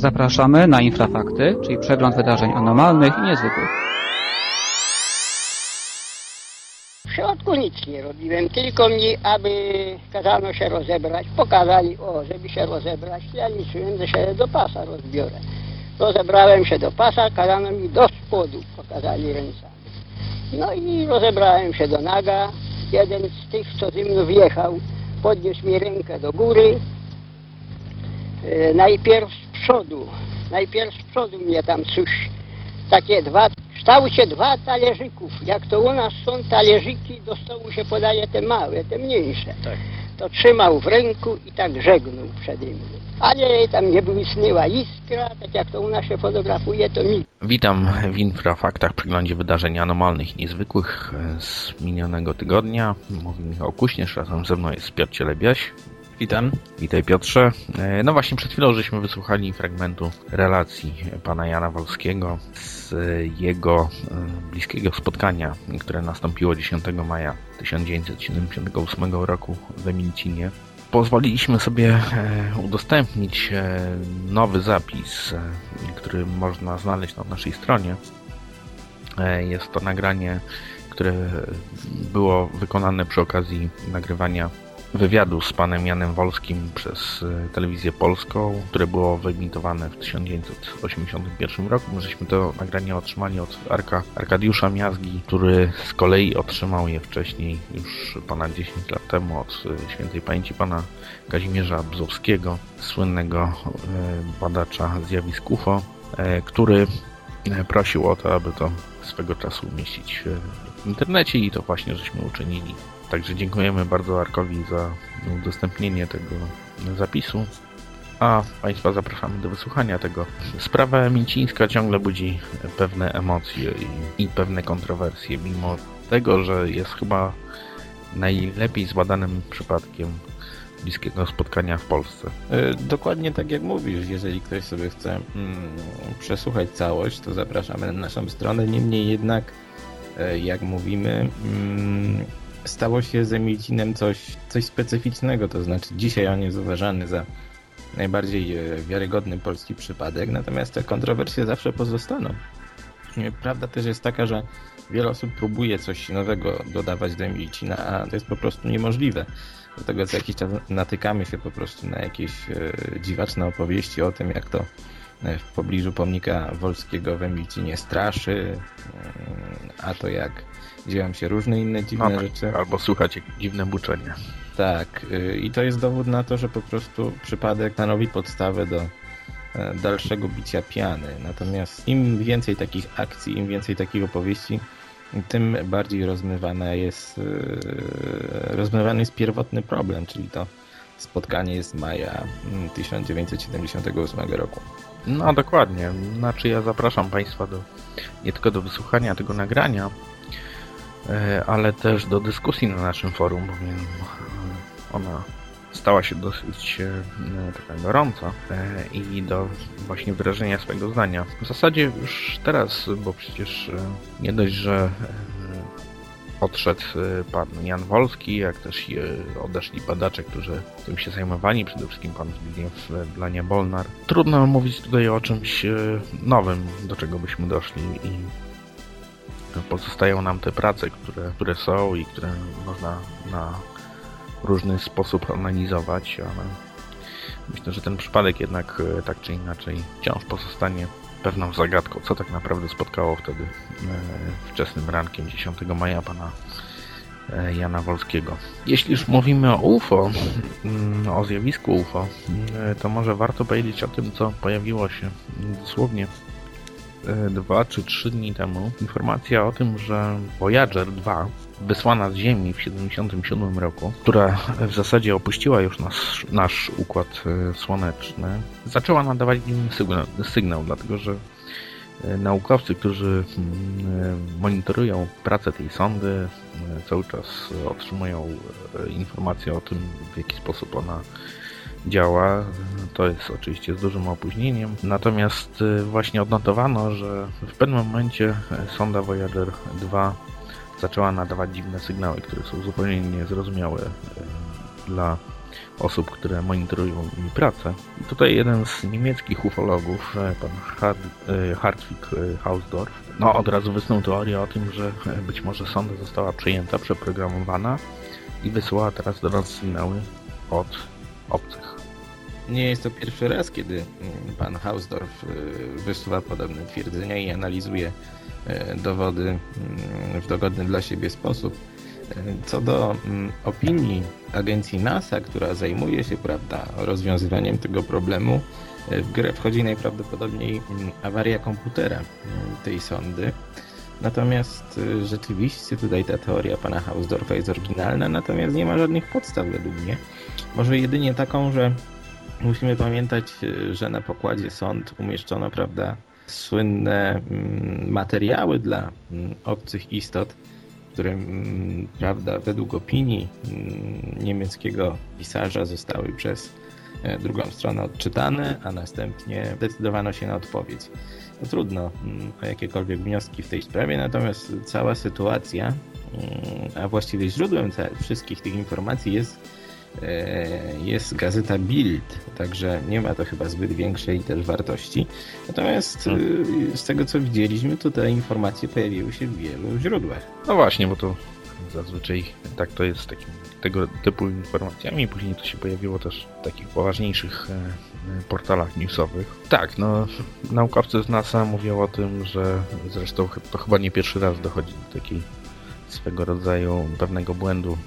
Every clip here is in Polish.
Zapraszamy na Infrafakty, czyli przegląd wydarzeń anormalnych i niezwykłych. W środku nic nie robiłem, tylko mi, aby kazano się rozebrać. Pokazali, o, żeby się rozebrać. Ja liczyłem, że się do pasa rozbiorę. Rozebrałem się do pasa, kazano mi do spodu, pokazali ręcami. No i rozebrałem się do naga. Jeden z tych, co ze mną wjechał, podniósł mi rękę do góry. E, najpierw przodu, najpierw z przodu mnie tam coś, takie dwa, w kształcie dwa talerzyków. Jak to u nas są talerzyki, do stołu się podaje te małe, te mniejsze. Tak. To trzymał w ręku i tak żegnął przede mną. Ale tam nie błysnęła iskra, tak jak to u nas się fotografuje, to mi. Witam w Infrafaktach, przeglądzie wydarzeń anormalnych i niezwykłych z minionego tygodnia. Mówi Michał Kuśnierz, razem ze mną jest Piotr Cielebiaś. Witam. Witaj Piotrze. E, No właśnie przed chwilą żeśmy wysłuchali fragmentu relacji pana Jana Wolskiego z jego e, bliskiego spotkania, które nastąpiło 10 maja 1978 roku w Emilcinie. Pozwoliliśmy sobie e, udostępnić e, nowy zapis, e, który można znaleźć na naszej stronie. E, Jest to nagranie, które było wykonane przy okazji nagrywania wywiadu z panem Janem Wolskim przez e, telewizję polską, które było wyemitowane w 1981 roku. My żeśmy to nagranie otrzymali od Arka, Arkadiusza Miazgi, który z kolei otrzymał je wcześniej, już ponad 10 lat temu, od e, świętej pamięci pana Kazimierza Bzowskiego, słynnego e, badacza zjawisk UFO, który prosił o to, aby to swego czasu umieścić e, w internecie i to właśnie żeśmy uczynili. Także dziękujemy bardzo Arkowi za udostępnienie tego zapisu. A Państwa zapraszamy do wysłuchania tego. Sprawa Mincińska ciągle budzi pewne emocje i, i pewne kontrowersje, mimo tego, że jest chyba najlepiej zbadanym przypadkiem bliskiego spotkania w Polsce. E, Dokładnie tak jak mówisz, jeżeli ktoś sobie chce mm, przesłuchać całość, to zapraszamy na naszą stronę. Niemniej jednak, e, jak mówimy, mm, stało się z Emilcinem coś, coś specyficznego, to znaczy dzisiaj on jest uważany za najbardziej e, wiarygodny polski przypadek, natomiast te kontrowersje zawsze pozostaną. Prawda też jest taka, że wiele osób próbuje coś nowego dodawać do Emilcina, a to jest po prostu niemożliwe. Dlatego co jakiś czas natykamy się po prostu na jakieś e, dziwaczne opowieści o tym, jak to e, w pobliżu pomnika Wolskiego w Emilcinie straszy, e, a to jak dzieją się różne inne dziwne No tak, rzeczy. albo słuchać dziwne buczenie. Tak, i to jest dowód na to, że po prostu przypadek stanowi podstawę do dalszego bicia piany. Natomiast im więcej takich akcji, im więcej takich opowieści, tym bardziej jest, y, rozmywany jest pierwotny problem, czyli to spotkanie z maja mm, 1978 roku. No dokładnie. Znaczy ja zapraszam Państwa do nie tylko do wysłuchania tego nagrania, e, ale też do dyskusji na naszym forum, bowiem e, ona stała się dosyć e, taka gorąca e, i do właśnie wyrażenia swojego zdania. W zasadzie już teraz, bo przecież e, nie dość, że e, odszedł e, pan Jan Wolski, jak też e, odeszli badacze, którzy tym się zajmowali, przede wszystkim pan Zbigniew e, Blania-Bolnar. Trudno mówić tutaj o czymś e, nowym, do czego byśmy doszli i pozostają nam te prace, które, które są i które można na różny sposób analizować, ale myślę, że ten przypadek jednak e, tak czy inaczej wciąż pozostanie pewną zagadką, co tak naprawdę spotkało wtedy e, wczesnym rankiem 10 maja pana e, Jana Wolskiego. Jeśli już mówimy o UFO, mm, o zjawisku UFO, e, to może warto powiedzieć o tym, co pojawiło się dosłownie dwa czy trzy dni temu. Informacja o tym, że Voyager 2 wysłana z Ziemi w 1977 roku, która w zasadzie opuściła już nasz, nasz układ e, słoneczny, zaczęła nadawać sygnał, sygnał dlatego że e, naukowcy, którzy mm, e, monitorują pracę tej sondy, e, cały czas otrzymują e, informacje o tym, w jaki sposób ona działa. To jest oczywiście z dużym opóźnieniem. Natomiast e, właśnie odnotowano, że w pewnym momencie e, sonda Voyager 2 zaczęła nadawać dziwne sygnały, które są zupełnie niezrozumiałe e, dla osób, które monitorują mi pracę. I tutaj jeden z niemieckich ufologów, e, pan Hard, Hartwig Hausdorff, no od razu wysnuł teorię o tym, że być może sonda została przejęta, przeprogramowana i wysyłała teraz do nas sygnały od obcych. Nie jest to pierwszy raz, kiedy mm, pan Hausdorff y, wysuwa podobne twierdzenia i analizuje y, dowody mm, w dogodny dla siebie sposób. Y, Co do mm, opinii agencji NASA, która zajmuje się prawda, rozwiązywaniem tego problemu, w grę wchodzi najprawdopodobniej awaria komputera tej sondy. Natomiast y, rzeczywiście tutaj ta teoria pana Hausdorffa jest oryginalna, natomiast nie ma żadnych podstaw według mnie. Może jedynie taką, że Musimy pamiętać, y, że na pokładzie sąd umieszczono, prawda, słynne mm, materiały dla mm, obcych istot, które, mm, prawda, według opinii niemieckiego pisarza zostały przez e, drugą stronę odczytane, a następnie decydowano się na odpowiedź. No, trudno mm, o jakiekolwiek wnioski w tej sprawie, natomiast cała sytuacja, mm, a właściwie źródłem wszystkich tych informacji jest e, jest gazeta Bild, także nie ma to chyba zbyt większej też wartości. Natomiast y, z tego co widzieliśmy, te informacje pojawiły się w wielu źródłach. No właśnie, bo to zazwyczaj tak to jest z takim, tego typu informacjami. Później to się pojawiło też w takich poważniejszych e, e, portalach newsowych. Tak, no naukowcy z NASA mówią o tym, że zresztą to chyba nie pierwszy raz dochodzi do takiej swego rodzaju pewnego błędu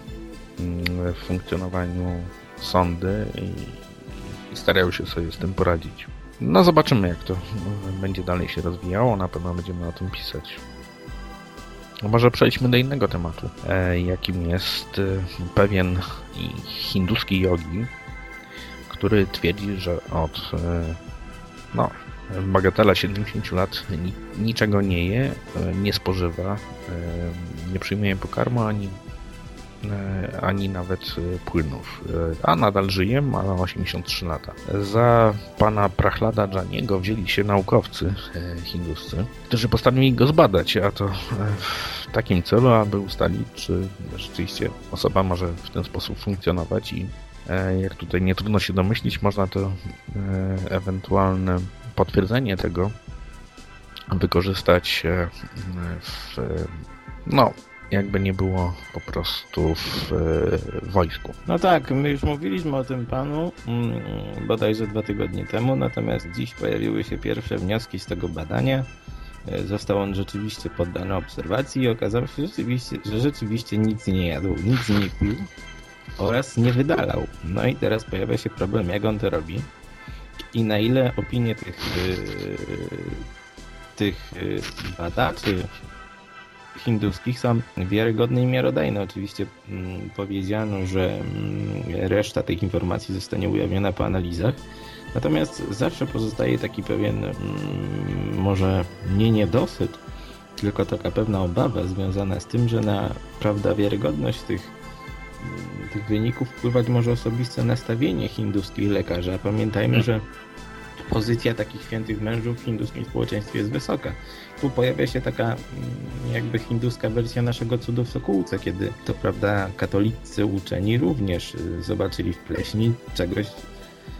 mm, w funkcjonowaniu sondy i, starają się sobie z tym poradzić. No zobaczymy jak to mm, będzie dalej się rozwijało, na pewno będziemy o tym pisać. No może przejdźmy do innego tematu, e, jakim jest e, pewien hinduski jogi, który twierdzi, że od e, no, bagatela 70 lat ni niczego nie je, nie spożywa, nie przyjmuje pokarmu ani, ani nawet e, płynów, e, a nadal żyje, ma 83 lata. Za pana Prachlada Janiego wzięli się naukowcy e, hinduscy, którzy postanowili go zbadać, a to e, w takim celu, aby ustalić, czy rzeczywiście osoba może w ten sposób funkcjonować i e, jak tutaj nie trudno się domyślić, można to e, ewentualne potwierdzenie tego wykorzystać e, w, no, jakby nie było po prostu w e, wojsku. No tak, my już mówiliśmy o tym panu mm, bodajże dwa tygodnie temu, natomiast dziś pojawiły się pierwsze wnioski z tego badania. E, Został on rzeczywiście poddany obserwacji i okazało się, rzeczywiście, że rzeczywiście nic nie jadł, nic nie pił oraz nie wydalał. No i teraz pojawia się problem, jak on to robi i na ile opinie tych, e, tych badaczy hinduskich są wiarygodne i miarodajne. Oczywiście mm, powiedziano, że mm, reszta tych informacji zostanie ujawniona po analizach. Natomiast zawsze pozostaje taki pewien, mm, może nie niedosyt, tylko taka pewna obawa związana z tym, że na prawda wiarygodność tych, tych wyników wpływać może osobiste nastawienie hinduskich lekarzy. A pamiętajmy, że pozycja takich świętych mężów w hinduskim społeczeństwie jest wysoka. Tu pojawia się taka mm, jakby hinduska wersja naszego cudu w Sokółce, kiedy to prawda katolicy uczeni również y, zobaczyli w pleśni czegoś,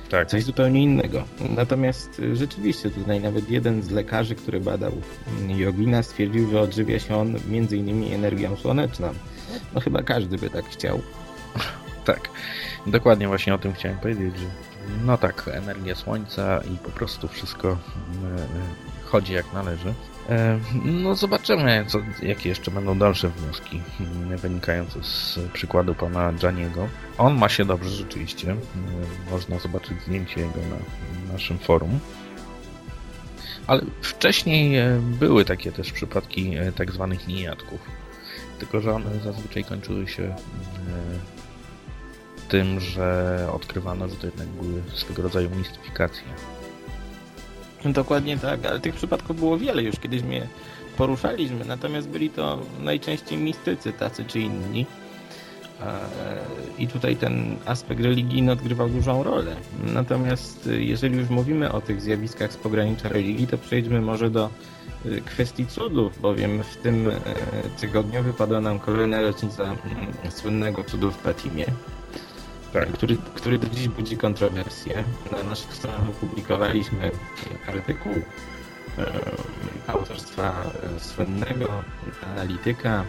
Tak. coś zupełnie innego. Natomiast y, rzeczywiście tutaj nawet jeden z lekarzy, który badał mm, jogina stwierdził, że odżywia się on między innymi energią słoneczną. No chyba każdy by tak chciał. Tak, dokładnie właśnie o tym chciałem powiedzieć, że no tak, energia słońca i po prostu wszystko e, e, chodzi jak należy. E, No zobaczymy, co, jakie jeszcze będą dalsze wnioski mm, wynikające z przykładu pana Janiego. On ma się dobrze rzeczywiście. Można zobaczyć zdjęcie jego na naszym forum. Ale wcześniej były takie też przypadki tak zwanych niejadków. Tylko, że one zazwyczaj kończyły się tym, że odkrywano, że to jednak były swego rodzaju mistyfikacje. Dokładnie tak, ale tych przypadków było wiele, już kiedyś mnie poruszaliśmy, natomiast byli to najczęściej mistycy tacy czy inni. E, I tutaj ten aspekt religijny odgrywał dużą rolę. Natomiast e, jeżeli już mówimy o tych zjawiskach z pogranicza religii, to przejdźmy może do e, kwestii cudów, bowiem w tym tygodniu wypadła nam kolejna rocznica mm, słynnego cudu w Fatimie. Tak. który, który do dziś budzi kontrowersje. Na naszych stronach opublikowaliśmy artykuł e, autorstwa e, słynnego analityka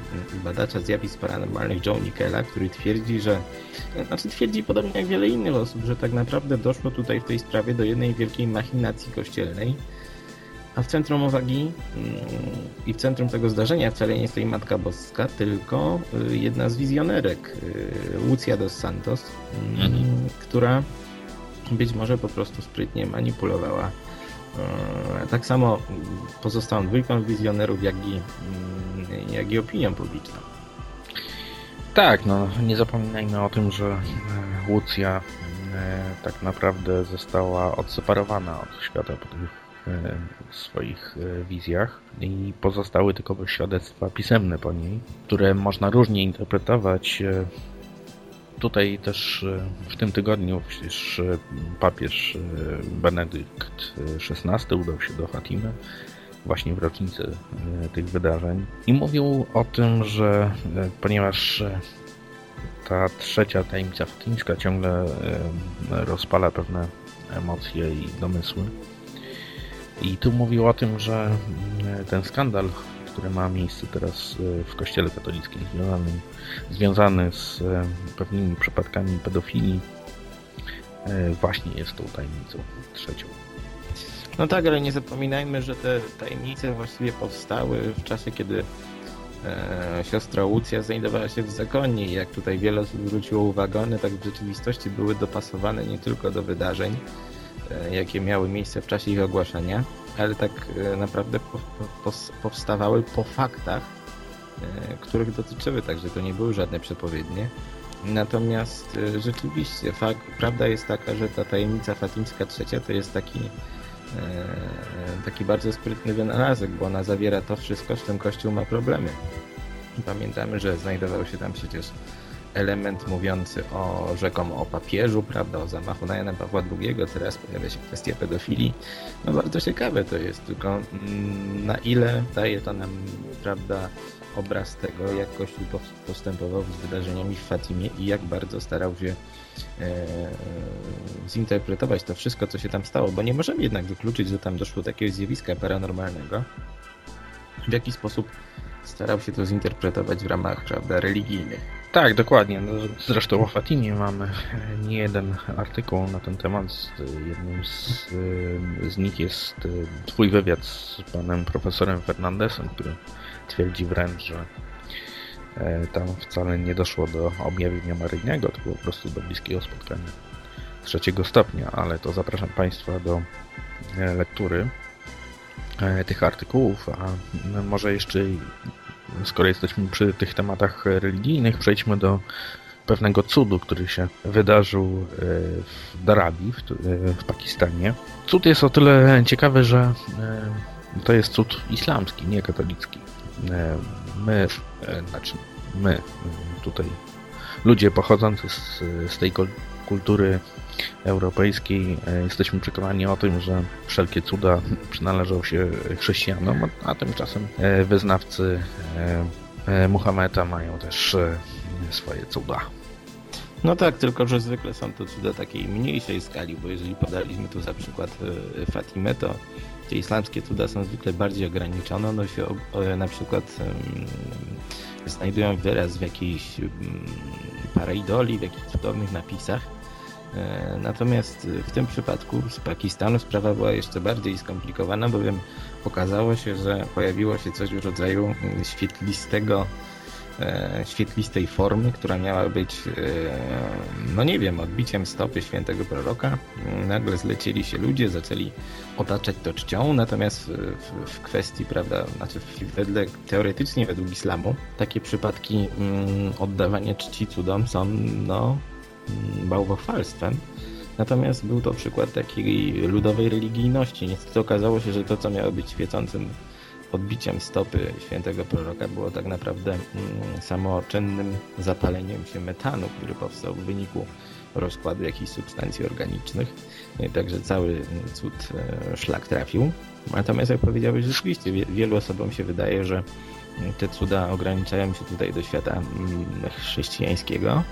badacza zjawisk paranormalnych Joe Nickela, który twierdzi, że znaczy twierdzi podobnie jak wiele innych osób, że tak naprawdę doszło tutaj w tej sprawie do jednej wielkiej machinacji kościelnej, a w centrum uwagi mm, i w centrum tego zdarzenia wcale nie stoi Matka Boska, tylko y, jedna z wizjonerek, y, Lucia dos Santos, mm, Mhm. która być może po prostu sprytnie manipulowała e, tak samo pozostałą dwójką wizjonerów, jak i, mm, jak i opinią publiczną. Tak, no nie zapominajmy o tym, że Łucja e, tak naprawdę została odseparowana od świata po tych e, swoich e, wizjach i pozostały tylko świadectwa pisemne po niej, które można różnie interpretować. E, Tutaj też e, w tym tygodniu przecież papież Benedykt XVI udał się do Fatimy właśnie w rocznicę e, tych wydarzeń i mówił o tym, że ponieważ ta trzecia tajemnica fatimska ciągle rozpala pewne emocje i domysły. I tu mówił o tym, że mm, ten skandal, który ma miejsce teraz e, w kościele katolickim, związany, związany z e, pewnymi przypadkami pedofilii, e, właśnie jest tą tajemnicą trzecią. No tak, ale nie zapominajmy, że te tajemnice właściwie powstały w czasie, kiedy e, siostra Łucja znajdowała się w zakonie i jak tutaj wiele osób zwróciło uwagę, one tak w rzeczywistości były dopasowane nie tylko do wydarzeń, jakie miały miejsce w czasie ich ogłaszania, ale tak e, naprawdę powstawały po faktach, e, których dotyczyły, także to nie były żadne przepowiednie. Natomiast e, rzeczywiście fakt, prawda jest taka, że ta tajemnica fatimska trzecia to jest taki e, taki bardzo sprytny wynalazek, bo ona zawiera to wszystko, z czym Kościół ma problemy. Pamiętamy, że znajdował się tam przecież element mówiący o rzekomo o papieżu, prawda, o zamachu na Jana Pawła II, teraz pojawia się kwestia pedofilii. No bardzo ciekawe to jest, tylko mm, na ile daje to nam, prawda, obraz tego, jak Kościół pos- postępował z wydarzeniami w Fatimie i jak bardzo starał się e, zinterpretować to wszystko, co się tam stało, bo nie możemy jednak wykluczyć, że tam doszło do jakiegoś zjawiska paranormalnego. W jaki sposób starał się to zinterpretować w ramach, prawda, religijnych. Tak, dokładnie. No, Zresztą o Fatimie mamy nie jeden artykuł na ten temat. Jednym z, e, z nich jest e, twój wywiad z panem profesorem Fernandesem, który twierdzi wręcz, że e, tam wcale nie doszło do objawienia maryjnego, tylko po prostu do bliskiego spotkania trzeciego stopnia, ale to zapraszam Państwa do e, lektury e, tych artykułów, a może jeszcze skoro jesteśmy przy tych tematach religijnych, przejdźmy do pewnego cudu, który się wydarzył e, w Darabi, w, e, w Pakistanie. Cud jest o tyle ciekawy, że e, to jest cud islamski, nie katolicki. My, znaczy my, tutaj ludzie pochodzący z, z tej kul- kultury europejskiej e, jesteśmy przekonani o tym, że wszelkie cuda przynależą się chrześcijanom, a tymczasem e, wyznawcy e, Muhammeda mają też swoje cuda. No tak, tylko że zwykle są to cuda takiej mniejszej skali, bo jeżeli podaliśmy tu za przykład Fatimę, to te islamskie cuda są zwykle bardziej ograniczone. One się na przykład znajdują wyraz w jakiejś em, paraidoli, w jakichś cudownych napisach. E, Natomiast w tym przypadku z Pakistanu sprawa była jeszcze bardziej skomplikowana, bowiem okazało się, że pojawiło się coś w rodzaju mm, świetlistego e, świetlistej formy, która miała być, e, no nie wiem, odbiciem stopy świętego proroka. Nagle zlecieli się ludzie, zaczęli otaczać to czcią, natomiast w, w kwestii, prawda, znaczy wedle, teoretycznie według islamu, takie przypadki mm, oddawania czci cudom są, no, bałwochwalstwem. Natomiast był to przykład takiej ludowej religijności. Niestety okazało się, że to, co miało być świecącym odbiciem stopy świętego proroka było tak naprawdę mm, samoczynnym zapaleniem się metanu, który powstał w wyniku rozkładu jakichś substancji organicznych. No Także cały mm, cud e, szlak trafił. Natomiast jak powiedziałeś, rzeczywiście wie- wielu osobom się wydaje, że mm, te cuda ograniczają się tutaj do świata mm, chrześcijańskiego.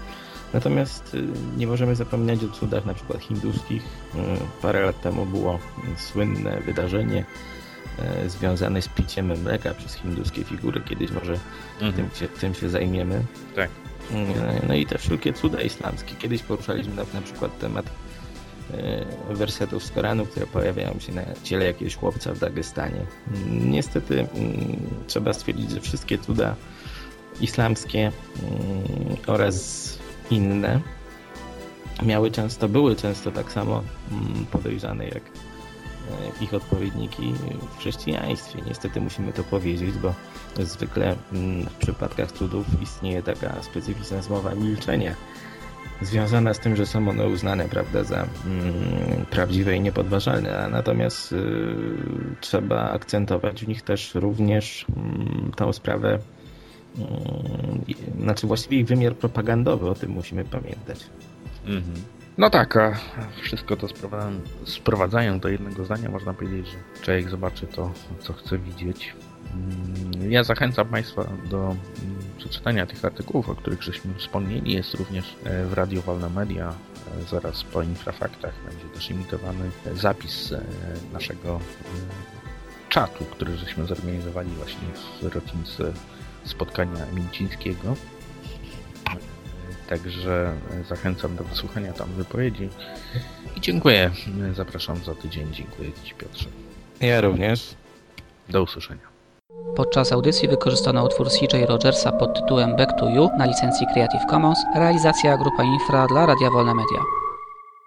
Natomiast y, nie możemy zapominać o cudach na przykład hinduskich. Y, Parę lat temu było słynne wydarzenie y, związane z piciem mleka przez hinduskie figury. Kiedyś może tym, się, tym się zajmiemy. Tak. No i te wszelkie cuda islamskie. Kiedyś poruszaliśmy na, na przykład temat wersetów z Koranu, które pojawiają się na ciele jakiegoś chłopca w Dagestanie. Niestety trzeba stwierdzić, że wszystkie cuda islamskie oraz inne miały często, były często tak samo mm, podejrzane jak e, ich odpowiedniki w chrześcijaństwie. Niestety musimy to powiedzieć, bo zwykle mm, w przypadkach cudów istnieje taka specyficzna zmowa milczenia związana z tym, że są one uznane prawda, za mm, prawdziwe i niepodważalne, natomiast y, trzeba akcentować w nich też również mm, tą sprawę Znaczy właściwie ich wymiar propagandowy, o tym musimy pamiętać. Mhm. No tak, a wszystko to sprowadza- sprowadzając do jednego zdania, można powiedzieć, że człowiek zobaczy to, co chce widzieć. Mm, Ja zachęcam Państwa do mm, przeczytania tych artykułów, o których żeśmy wspomnieli. Jest również e, w Radio Wolne Media, e, zaraz po infrafaktach będzie też imitowany zapis e, naszego czatu, który żeśmy zorganizowali właśnie w rocznicę spotkania Mięcińskiego. Także e, zachęcam do wysłuchania tam wypowiedzi. I dziękuję. Zapraszam za tydzień. Dziękuję Ci Piotrze. Ja również. Do usłyszenia. Podczas audycji wykorzystano utwór CJ Rogersa pod tytułem Back to You na licencji Creative Commons, realizacja Grupa Infra dla Radia Wolne Media.